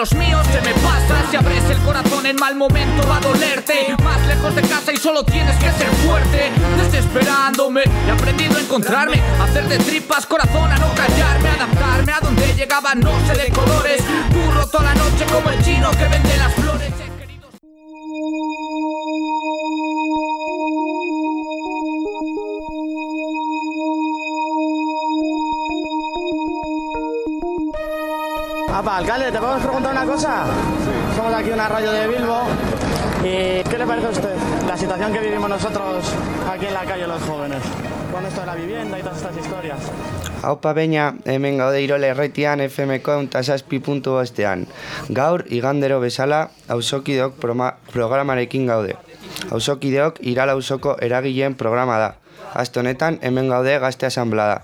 los míos, se me pasa. Si abres el corazón en mal momento va a dolerte. Más lejos de casa y solo tienes que ser fuerte. Desesperándome, he aprendido a encontrarme. Hacer de tripas corazón, a no callarme, adaptarme a donde llegaba, no sé de colores. Curro toda la noche como el chino que vende las flores. Apa, alcalde, ¿te podemos preguntar una cosa? Somos aquí una radio de Bilbo. ¿Y qué le parece a usted la situación que vivimos nosotros aquí en la calle los jóvenes? Con esto de la vivienda y todas estas historias. Haupa beina, hemen gaude irole erraitian FMko untasazpi puntu bostean. Gaur, igandero bezala, hausokidok programarekin gaude. Hausokideok irala hausoko eragileen programa da. Aste honetan, hemen gaude gazte asamblada.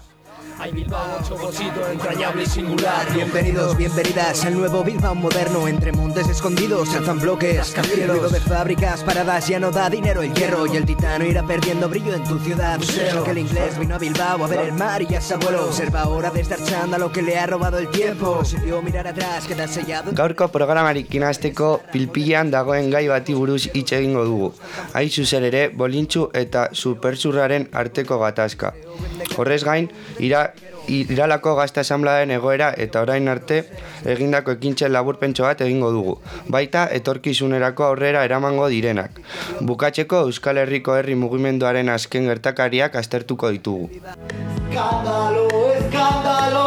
Hay Bilbao, ocho bolsito, entrañable y singular. Bienvenidos, bienvenidas al nuevo Bilbao moderno. Entre montes escondidos se alzan bloques. El ruido de fábricas paradas ya no da dinero. El hierro y el titano irá perdiendo brillo en tu ciudad. Museo que el inglés vino a Bilbao a ver el mar y ya se abuelo. Observa ahora desde el chándalo que le ha robado el tiempo. Si dio mirar atrás, queda sellado. Gaurko programarekin hasteko pilpilan dagoen gai bati buruz hitz egingo dugu. Hain zuzen ere, bolintzu eta superzurraren arteko gatazka. Horrez gain, ira, iralako gazte asamblaren egoera eta orain arte egindako ekintzen laburpentso bat egingo dugu. Baita, etorkizunerako aurrera eramango direnak. Bukatzeko Euskal Herriko Herri Mugimenduaren azken gertakariak aztertuko ditugu. Escándalo, escándalo,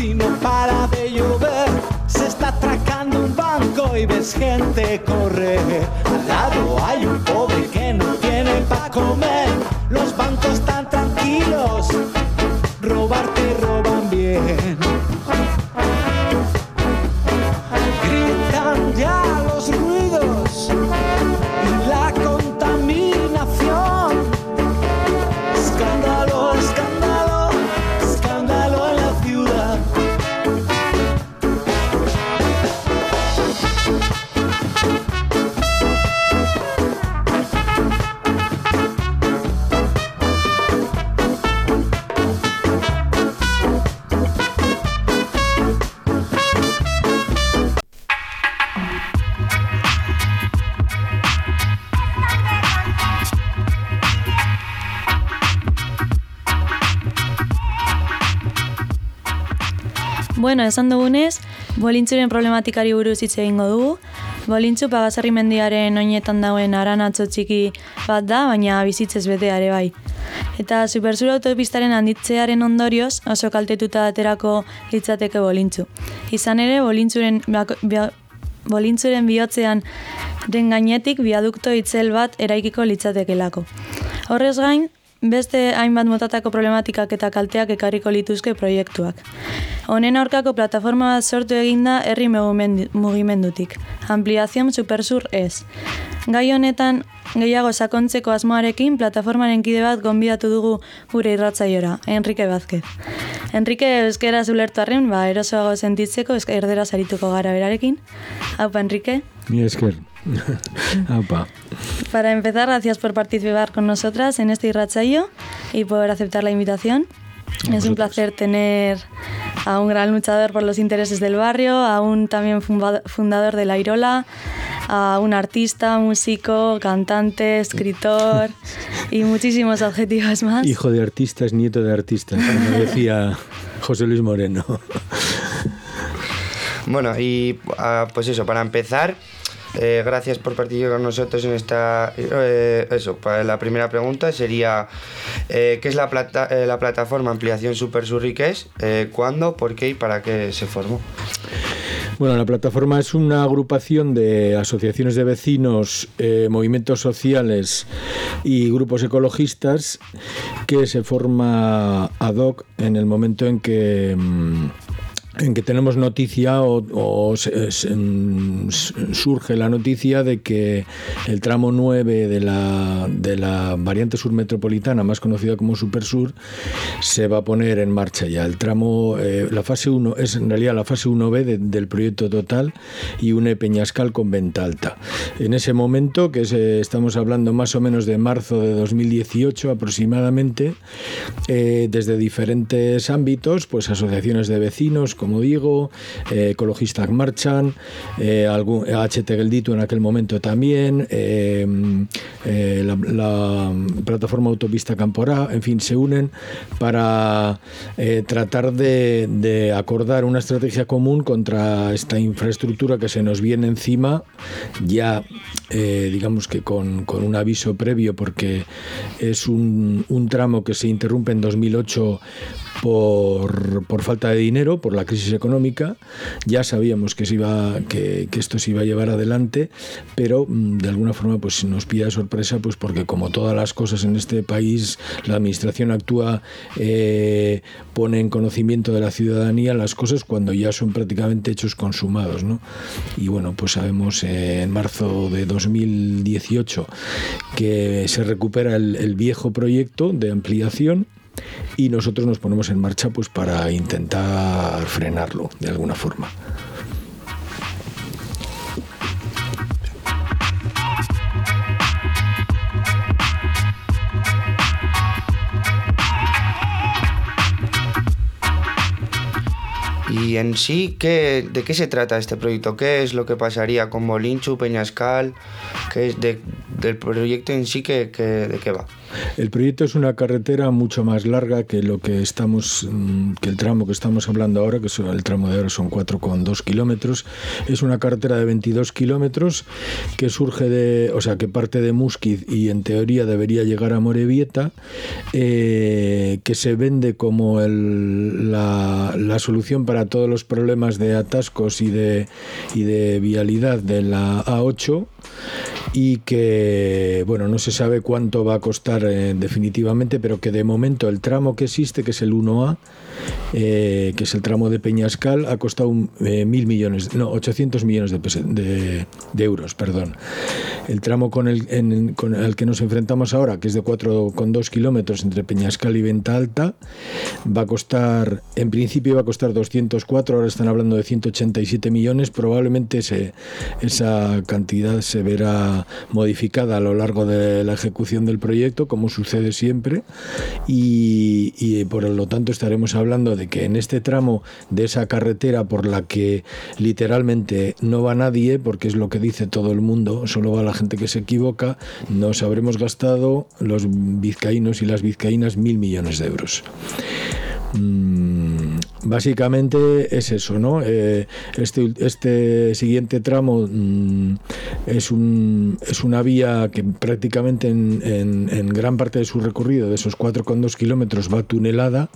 y no para de llover. Se está atracando un banco y ves gente correr. Al lado hay un pobre que no tiene para comer. Los bancos están tranquilos, Bueno, esan dugunez, bolintzuren problematikari buruz hitz egingo dugu. Bolintzu pagasarri mendiaren oinetan dagoen aranatzo txiki bat da, baina bizitzez bete are bai. Eta superzur autopistaren handitzearen ondorioz oso kaltetuta aterako litzateke bolintzu. Izan ere, bolintzuren, bolintzuren bihotzean den gainetik biadukto itzel bat eraikiko litzatekelako. Horrez gain, beste hainbat motatako problematikak eta kalteak ekarriko lituzke proiektuak. Honen aurkako plataforma bat sortu eginda herri mugimendu- mugimendutik. Ampliazion Supersur ez. Gai honetan gehiago sakontzeko asmoarekin plataformaren kide bat gonbidatu dugu gure irratzaiora, Enrique Vázquez. Enrique euskera zulertu arren, ba, erosoago sentitzeko erdera sarituko gara berarekin. Haupa, Enrique. Mi esker. Para empezar, gracias por participar con nosotras en este irratsaio y por aceptar la invitación. Es un placer tener a un gran luchador por los intereses del barrio, a un también fundador de La Irola, a un artista, músico, cantante, escritor y muchísimos adjetivos más. Hijo de artistas, nieto de artistas, como decía José Luis Moreno. Bueno, y ah, pues eso, para empezar, eh, gracias por participar con nosotros en esta... Eh, eso, la primera pregunta sería, eh, ¿qué es la, plata, la plataforma Ampliación Super Surriques? ¿Cuándo, por qué y para qué se formó? Bueno, la plataforma es una agrupación de asociaciones de vecinos, movimientos sociales y grupos ecologistas que se forma ad hoc en el momento en que... mm, en que tenemos noticia o, mm, surge la noticia de que el tramo 9 de la, de la variante sur metropolitana, más conocida como Supersur, se va a poner en marcha ya. El tramo, eh, la fase 1 es en realidad la fase 1B de- del proyecto total y une Peñascal con Venta Alta. En ese momento, que eh, estamos hablando más o menos de marzo de 2018 aproximadamente, eh, desde diferentes ámbitos, pues asociaciones de vecinos, como digo, eh, ecologistas marchan, eh, algún, HT Gelditu en aquel momento también, eh, la, la plataforma Autopista Camporá, en fin, se unen para eh, tratar de, acordar una estrategia común contra esta infraestructura que se nos viene encima, ya eh, digamos que con, un aviso previo, porque es un, tramo que se interrumpe en 2008 por, falta de dinero, por la crisis económica. Ya sabíamos que, esto se iba a llevar adelante, pero mm, de alguna forma pues, nos pilla de pues porque como todas las cosas en este país, la administración actúa, eh, pone en conocimiento de la ciudadanía las cosas cuando ya son prácticamente hechos consumados. ¿no? Y bueno, pues sabemos eh, en marzo de 2018 que se recupera el, el viejo proyecto de ampliación y nosotros nos ponemos en marcha pues para intentar frenarlo de alguna forma. Y en sí, ¿qué, ¿de qué se trata este proyecto? ¿Qué es lo que pasaría con Molinchu, Peñascal? ¿Qué es de- del proyecto en sí? ¿qué, qué- ¿De qué va? El proyecto es una carretera mucho más larga que lo que estamos, mm, que el tramo que estamos hablando ahora, que el tramo de ahora son 4,2 kilómetros. Es una carretera de 22 kilómetros que surge de, o sea, que parte de Musquiz y en teoría debería llegar a Morevieta, eh, que se vende como el- la, la solución para todos los problemas de atascos y de, y de vialidad de la A8 y que, bueno, no se sabe cuánto va a costar eh, definitivamente, pero que de momento el tramo que existe, que es el 1A, eh, que es el tramo de Peñascal, ha costado un, eh, mil millones, no, 800 millones de, de- de euros, perdón. El tramo con el, en- con el que nos enfrentamos ahora, que es de 4,2 kilómetros entre Peñascal y Venta Alta, va a costar, en principio va a costar 204, ahora están hablando de 187 millones, probablemente ese- esa cantidad se verá modificada a lo largo de la ejecución del proyecto, como sucede siempre, y, por lo tanto estaremos hablando de que en este tramo de esa carretera por la que literalmente no va nadie, porque es lo que dice todo el mundo, solo va la gente que se equivoca, nos habremos gastado los vizcaínos y las vizcaínas mil millones de euros. Mm, básicamente es eso, ¿no? Eh, este, este siguiente tramo mm, es, un, es una vía que prácticamente en, en- gran parte de su recorrido, de esos 4,2 kilómetros, va tunelada,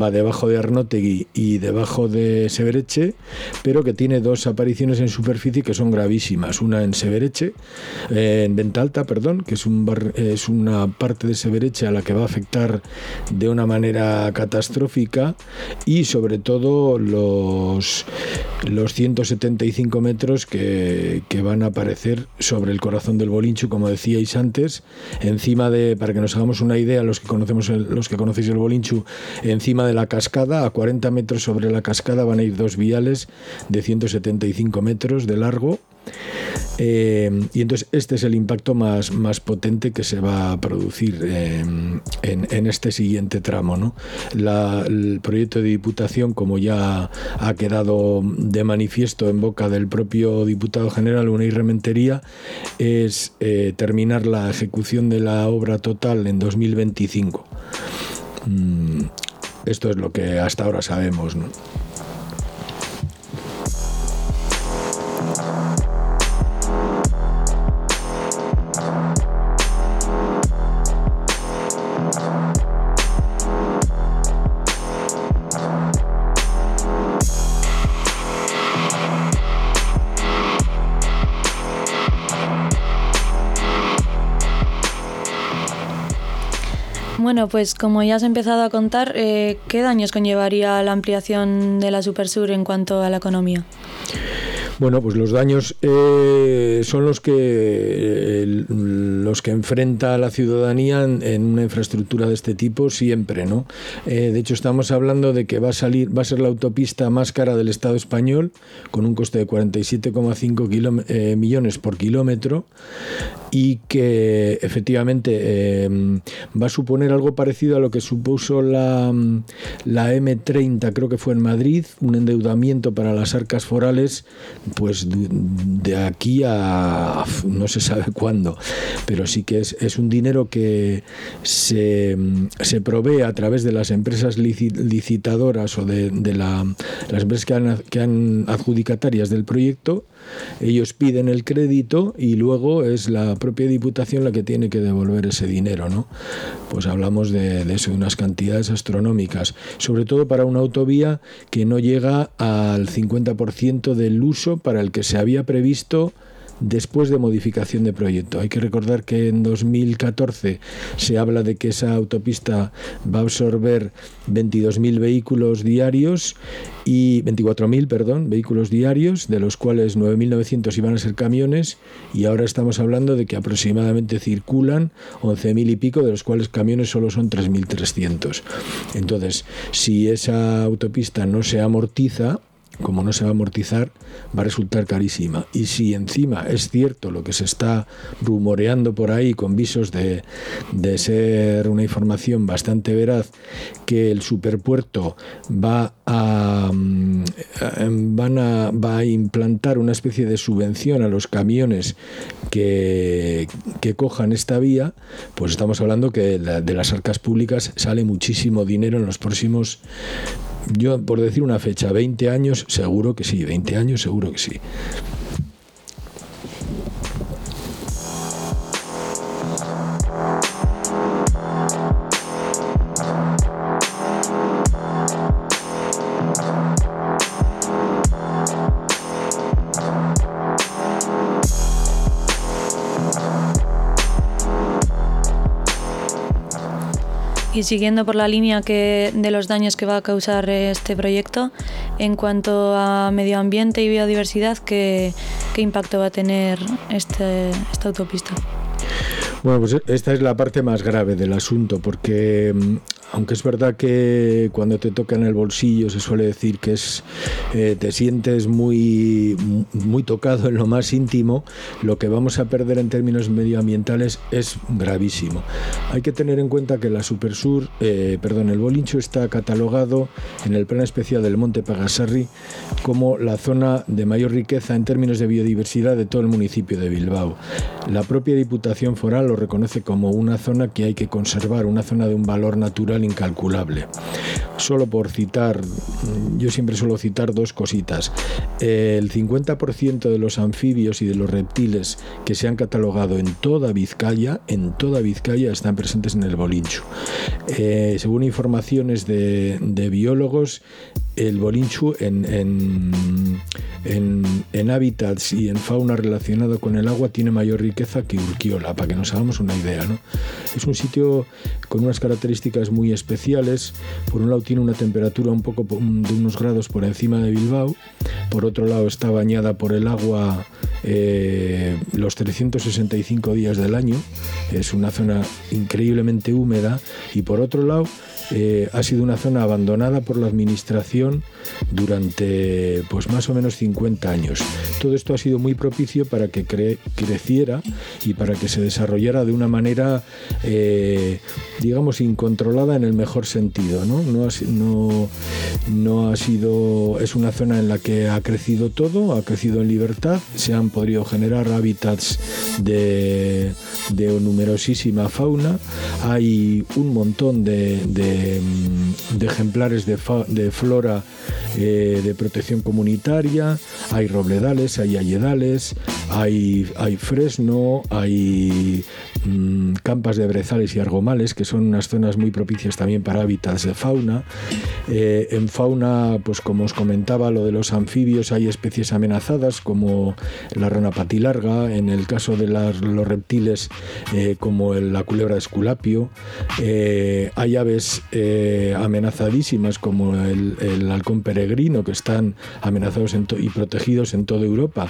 va debajo de Arnotegui y debajo de Severeche, pero que tiene dos apariciones en superficie que son gravísimas. Una en Severeche, eh, en Ventalta, perdón, que es, un bar- es una parte de Severeche a la que va a afectar de una manera catastrófica y sobre todo los, los 175 metros que, que van a aparecer sobre el corazón del Bolincho, como decíais antes, encima de, para que nos hagamos una idea, los que conocemos el- los que conocéis el Bolinchu, encima de la cascada, a 40 metros sobre la cascada van a ir dos viales de 175 metros de largo Eh, y entonces este es el impacto más, más potente que se va a producir en, en, este siguiente tramo. ¿no? La, el proyecto de diputación, como ya ha quedado de manifiesto en boca del propio diputado general Unai Rementería, es eh, terminar la ejecución de la obra total en 2025. Mm, esto es lo que hasta ahora sabemos. ¿no? Bueno, pues como ya has empezado a contar, eh, ¿qué daños conllevaría la ampliación de la Supersur en cuanto a la economía? Bueno, pues los daños eh, son los que los que enfrenta la ciudadanía en, una infraestructura de este tipo siempre, ¿no? Eh, de hecho, estamos hablando de que va a salir, va a ser la autopista más cara del Estado español, con un coste de 47,5 eh, millones por kilómetro, y que efectivamente va a suponer algo parecido a lo que supuso la, la M30, creo que fue en Madrid, un endeudamiento para las arcas forales pues de aquí a no se sabe cuándo, pero sí que es, es un dinero que se, se, provee a través de las empresas licitadoras o de, la, las empresas que han adjudicatarias del proyecto ellos piden el crédito y luego es la propia Diputación la que tiene que devolver ese dinero, ¿no? Pues hablamos de, de unas cantidades astronómicas, sobre todo para una autovía que no llega al 50% del uso para el que se había previsto después de modificación de proyecto. Hay que recordar que en 2014 se habla de que esa autopista va a absorber 22.000 vehículos diarios y 24.000, perdón, vehículos diarios, de los cuales 9.900 iban a ser camiones y ahora estamos hablando de que aproximadamente circulan 11.000 y pico, de los cuales camiones solo son 3.300. Entonces, si esa autopista no se amortiza, como no se va a amortizar, va a resultar carísima. Y si encima es cierto lo que se está rumoreando por ahí con visos de, ser una información bastante veraz, que el superpuerto va a, mm, van a, va a implantar una especie de subvención a los camiones que, que cojan esta vía, pues estamos hablando que de las arcas públicas sale muchísimo dinero en los próximos yo, por decir una fecha, 20 años, seguro que sí, 20 años, seguro que sí. Y siguiendo por la línea de los daños que va a causar este proyecto, en cuanto a medio ambiente y biodiversidad, ¿qué, qué impacto va a tener este, esta autopista? Bueno, pues esta es la parte más grave del asunto, porque mm, aunque es verdad que cuando te toca en el bolsillo se suele decir que es eh, te sientes muy, muy tocado en lo más íntimo, lo que vamos a perder en términos medioambientales es gravísimo. Hay que tener en cuenta que la Supersur, eh, perdón, el Bolincho está catalogado en el plan especial del Monte Pagasarri como la zona de mayor riqueza en términos de biodiversidad de todo el municipio de Bilbao. La propia Diputación Foral lo reconoce como una zona que hay que conservar, una zona de un valor natural incalculable. Solo por citar, yo siempre suelo citar dos cositas. El 50% de los anfibios y de los reptiles que se han catalogado en toda Vizcaya, en toda Vizcaya están presentes en el Bolincho. Eh, según informaciones de biólogos, el bolinchu en, en, hábitats y en fauna relacionada con el agua tiene mayor riqueza que Urquiola, para que nos hagamos una idea. ¿no? Es un sitio con unas características muy especiales. Por un lado tiene una temperatura un poco de unos grados por encima de Bilbao, por otro lado está bañada por el agua eh, los 365 días del año, es una zona increíblemente húmeda y por otro lado eh, ha sido una zona abandonada por la administración durante pues más o menos 50 años. todo esto ha sido muy propicio para que cre creciera y para que se desarrollara de una manera, eh, digamos, incontrolada en el mejor sentido. ¿no? No, ha, no, no ha sido, es una zona en la que ha crecido todo, ha crecido en libertad, se han podido generar hábitats de, de numerosísima fauna, hay un montón de, de, ejemplares de, de flora eh, de protección comunitaria, hay robledales, hay ayedales, hay, hay fresno, hay mmm, campas de brezales y argomales, que son unas zonas muy propicias también para hábitats de fauna. Eh, en fauna, pues como os comentaba, lo de los anfibios, hay especies amenazadas como la rana patilarga, en el caso de los reptiles eh, como el, la culebra esculapio, eh, hay aves amenazadísimas como el, el, halcón peregrino que están amenazados y protegidos en toda Europa.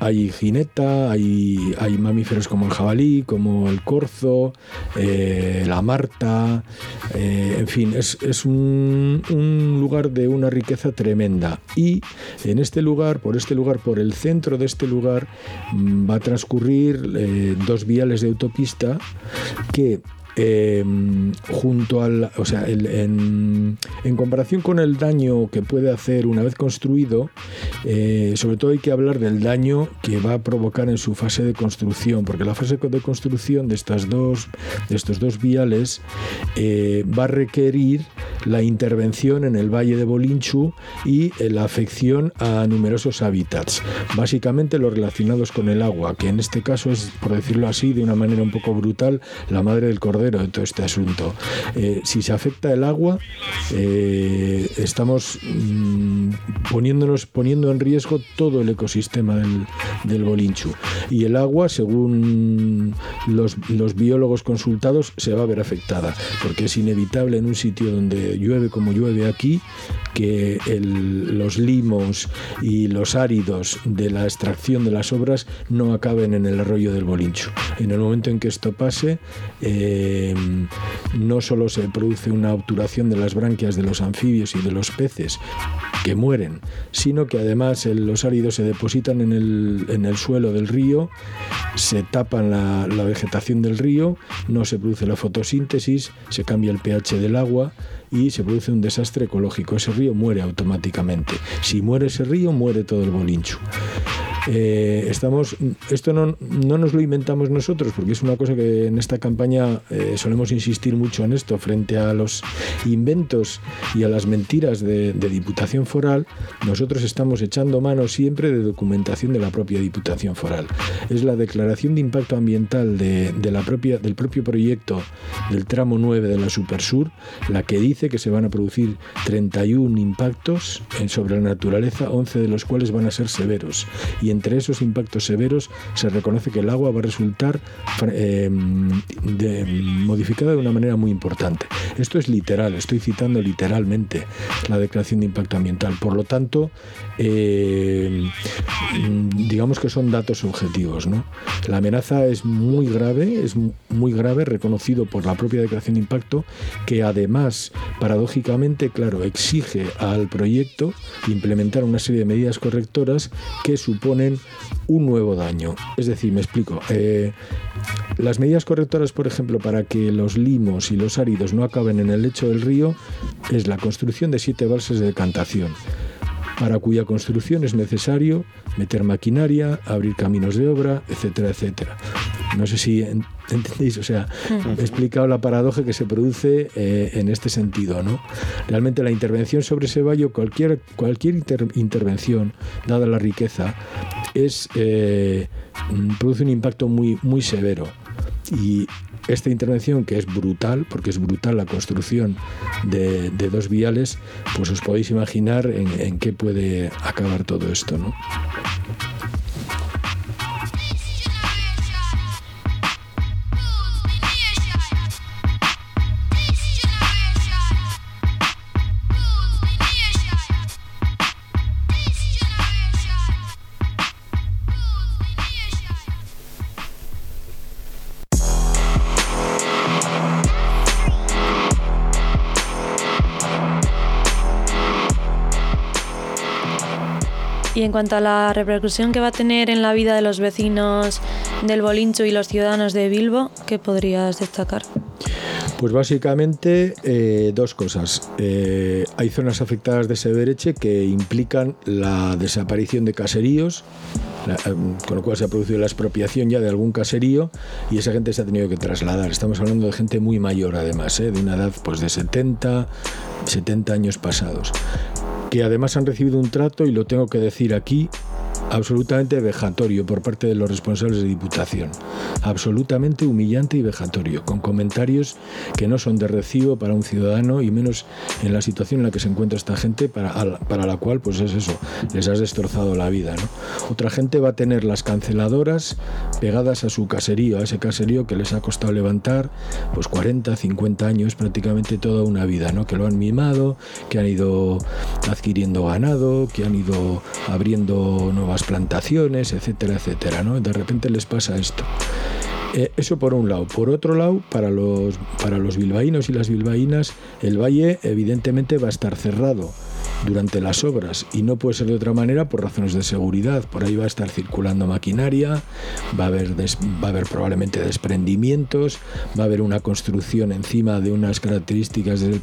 Hay jineta, hay, hay, mamíferos como el jabalí, como el corzo, eh, la marta, eh, en fin, es, un, lugar de una riqueza tremenda. Y en este lugar, por este lugar, por el centro de este lugar, mm, va a transcurrir eh, dos viales de autopista que eh, junto al, o sea, el, en, en, comparación con el daño que puede hacer una vez construido, eh, sobre todo hay que hablar del daño que va a provocar en su fase de construcción, porque la fase de construcción de estas dos, de estos dos viales eh, va a requerir la intervención en el valle de Bolinchu y la afección a numerosos hábitats, básicamente los relacionados con el agua, que en este caso es, por decirlo así, de una manera un poco brutal, la madre del cordero de todo este asunto. Eh, si se afecta el agua, eh, estamos mmm, poniéndonos, poniendo en riesgo todo el ecosistema del, del Bolinchu. Y el agua, según los, los, biólogos consultados, se va a ver afectada, porque es inevitable en un sitio donde llueve como llueve aquí, que el, los limos y los áridos de la extracción de las obras no acaben en el arroyo del Bolinchu. En el momento en que esto pase, eh, no solo se produce una obturación de las branquias de los anfibios y de los peces que mueren, sino que además los áridos se depositan en el, en el, suelo del río, se tapan la, la vegetación del río, no se produce la fotosíntesis, se cambia el pH del agua, y se produce un desastre ecológico. Ese río muere automáticamente. Si muere ese río, muere todo el bolincho. Eh, estamos, esto no, no, nos lo inventamos nosotros, porque es una cosa que en esta campaña eh, solemos insistir mucho en esto, frente a los inventos y a las mentiras de, Diputación Foral, nosotros estamos echando mano siempre de documentación de la propia Diputación Foral. Es la declaración de impacto ambiental de, la propia, del propio proyecto del tramo 9 de la Supersur, la que dice que se van a producir 31 impactos sobre la naturaleza, 11 de los cuales van a ser severos. Entre esos impactos severos se reconoce que el agua va a resultar de, modificada de una manera muy importante. Esto es literal, estoy citando literalmente la declaración de impacto ambiental. Por lo tanto, eh, digamos que son datos objetivos. ¿no? La amenaza es muy grave, es muy grave, reconocido por la propia declaración de impacto, que además, paradójicamente, claro, exige al proyecto implementar una serie de medidas correctoras que suponen un nuevo daño. Es decir, me explico. Eh, las medidas correctoras, por ejemplo, para que los limos y los áridos no acaben en el lecho del río, es la construcción de siete balsas de decantación para cuya construcción es necesario meter maquinaria, abrir caminos de obra, etcétera, etcétera. No sé si entendéis, o sea, he explicado la paradoja que se produce eh, en este sentido, ¿no? Realmente la intervención sobre ese valle, cualquier, cualquier inter intervención, dada la riqueza, es, eh, produce un impacto muy, muy severo. Y esta intervención, que es brutal, porque es brutal la construcción de, dos viales, pues os podéis imaginar en, en qué puede acabar todo esto, ¿no? En cuanto a la repercusión que va a tener en la vida de los vecinos del Bolincho y los ciudadanos de Bilbo, ¿qué podrías destacar? Pues básicamente eh, dos cosas. Eh, hay zonas afectadas de Severeche que implican la desaparición de caseríos, eh, con lo cual se ha producido la expropiación ya de algún caserío y esa gente se ha tenido que trasladar. Estamos hablando de gente muy mayor además, de una edad pues de 70, 70 años pasados, que además han recibido un trato, y lo tengo que decir aquí, absolutamente vejatorio por parte de los responsables de Diputación. Absolutamente humillante y vejatorio, con comentarios que no son de recibo para un ciudadano y menos en la situación en la que se encuentra esta gente para, para la cual, pues es eso, les has destrozado la vida. ¿no? Otra gente va a tener las canceladoras pegadas a su caserío, a ese caserío que les ha costado levantar pues 40, 50 años, prácticamente toda una vida, ¿no? que lo han mimado, que han ido adquiriendo ganado, que han ido abriendo nuevas plantaciones, etcétera, etcétera, ¿no? De repente les pasa esto. Eh, eso por un lado. Por otro lado, para los, para los bilbaínos y las bilbaínas, el valle evidentemente va a estar cerrado durante las obras y no puede ser de otra manera por razones de seguridad. Por ahí va a estar circulando maquinaria, va a haber, va a haber probablemente desprendimientos, va a haber una construcción encima de unas características desde el